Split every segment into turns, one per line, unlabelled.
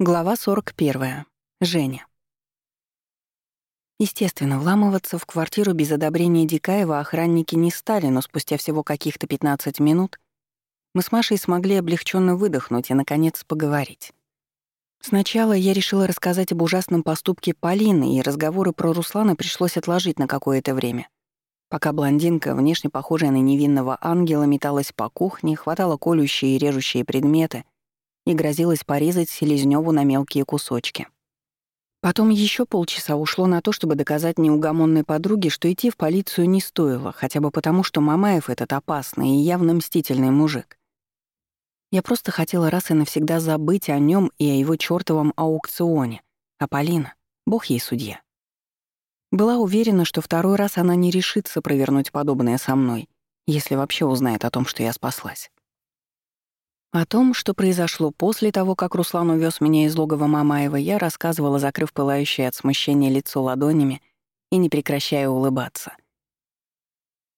Глава 41. Женя. Естественно, вламываться в квартиру без одобрения Дикаева охранники не стали, но спустя всего каких-то 15 минут мы с Машей смогли облегченно выдохнуть и, наконец, поговорить. Сначала я решила рассказать об ужасном поступке Полины, и разговоры про Руслана пришлось отложить на какое-то время. Пока блондинка, внешне похожая на невинного ангела, металась по кухне, хватала колющие и режущие предметы — и грозилась порезать Селезнёву на мелкие кусочки. Потом еще полчаса ушло на то, чтобы доказать неугомонной подруге, что идти в полицию не стоило, хотя бы потому, что Мамаев этот опасный и явно мстительный мужик. Я просто хотела раз и навсегда забыть о нем и о его чёртовом аукционе. А Полина, бог ей судья. Была уверена, что второй раз она не решится провернуть подобное со мной, если вообще узнает о том, что я спаслась. О том, что произошло после того, как Руслан увез меня из логова Мамаева, я рассказывала, закрыв пылающее от смущения лицо ладонями и не прекращая улыбаться.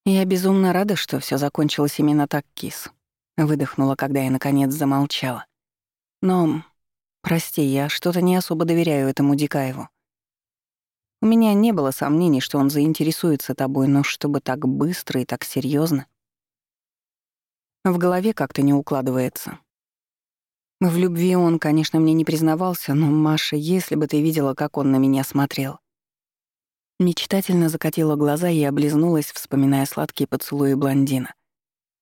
«Я безумно рада, что все закончилось именно так, кис», — выдохнула, когда я, наконец, замолчала. «Но, прости, я что-то не особо доверяю этому Дикаеву. У меня не было сомнений, что он заинтересуется тобой, но чтобы так быстро и так серьезно. В голове как-то не укладывается. В любви он, конечно, мне не признавался, но, Маша, если бы ты видела, как он на меня смотрел. Мечтательно закатила глаза и облизнулась, вспоминая сладкие поцелуи блондина.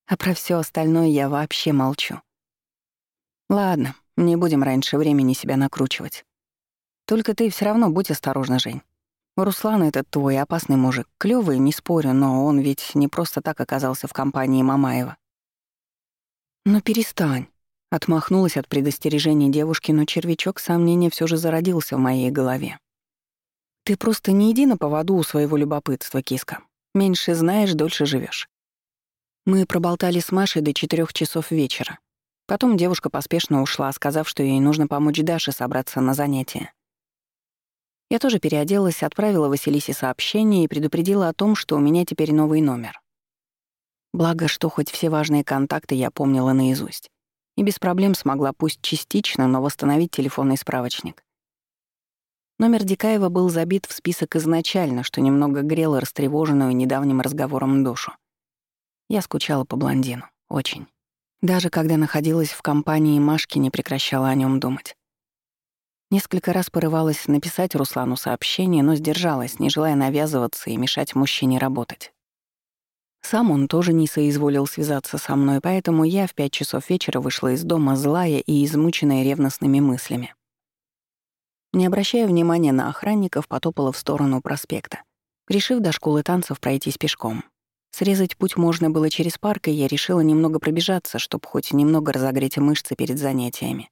А про все остальное я вообще молчу. Ладно, не будем раньше времени себя накручивать. Только ты все равно будь осторожна, Жень. Руслан этот твой опасный мужик, клёвый, не спорю, но он ведь не просто так оказался в компании Мамаева. «Ну перестань», — отмахнулась от предостережения девушки, но червячок сомнения все же зародился в моей голове. «Ты просто не иди на поводу у своего любопытства, киска. Меньше знаешь, дольше живешь. Мы проболтали с Машей до четырех часов вечера. Потом девушка поспешно ушла, сказав, что ей нужно помочь Даше собраться на занятия. Я тоже переоделась, отправила Василисе сообщение и предупредила о том, что у меня теперь новый номер. Благо, что хоть все важные контакты я помнила наизусть. И без проблем смогла пусть частично, но восстановить телефонный справочник. Номер Дикаева был забит в список изначально, что немного грело растревоженную недавним разговором душу. Я скучала по блондину. Очень. Даже когда находилась в компании Машки, не прекращала о нем думать. Несколько раз порывалась написать Руслану сообщение, но сдержалась, не желая навязываться и мешать мужчине работать. Сам он тоже не соизволил связаться со мной, поэтому я в пять часов вечера вышла из дома злая и измученная ревностными мыслями. Не обращая внимания на охранников, потопала в сторону проспекта, решив до школы танцев пройтись пешком. Срезать путь можно было через парк, и я решила немного пробежаться, чтобы хоть немного разогреть мышцы перед занятиями.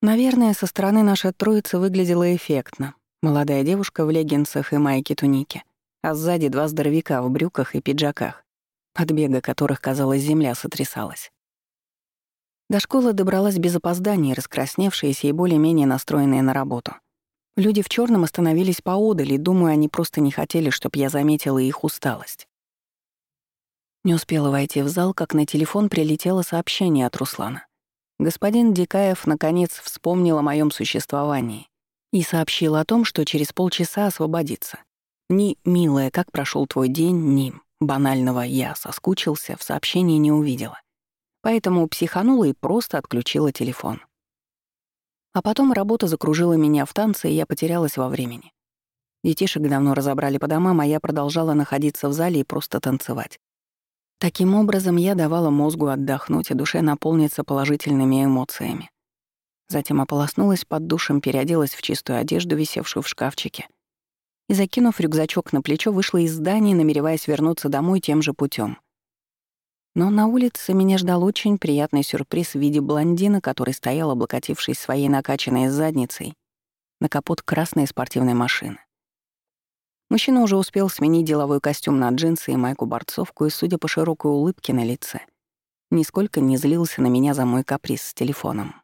Наверное, со стороны наша троица выглядела эффектно. Молодая девушка в леггинсах и майке-тунике, а сзади два здоровяка в брюках и пиджаках, от бега которых, казалось, земля сотрясалась. До школы добралась без опозданий, раскрасневшаяся и более-менее настроенная на работу. Люди в черном остановились поодаль, и, думаю, они просто не хотели, чтобы я заметила их усталость. Не успела войти в зал, как на телефон прилетело сообщение от Руслана. Господин Дикаев наконец вспомнил о моем существовании и сообщил о том, что через полчаса освободится. Ни «Милая, как прошел твой день?» ни банального «Я соскучился» в сообщении не увидела. Поэтому психанула и просто отключила телефон. А потом работа закружила меня в танце, и я потерялась во времени. Детишек давно разобрали по домам, а я продолжала находиться в зале и просто танцевать. Таким образом, я давала мозгу отдохнуть, а душе наполниться положительными эмоциями. Затем ополоснулась под душем, переоделась в чистую одежду, висевшую в шкафчике, и, закинув рюкзачок на плечо, вышла из здания, намереваясь вернуться домой тем же путем. Но на улице меня ждал очень приятный сюрприз в виде блондина, который стоял, облокотившись своей накачанной задницей, на капот красной спортивной машины. Мужчина уже успел сменить деловой костюм на джинсы и майку-борцовку, и, судя по широкой улыбке на лице, нисколько не злился на меня за мой каприз с телефоном.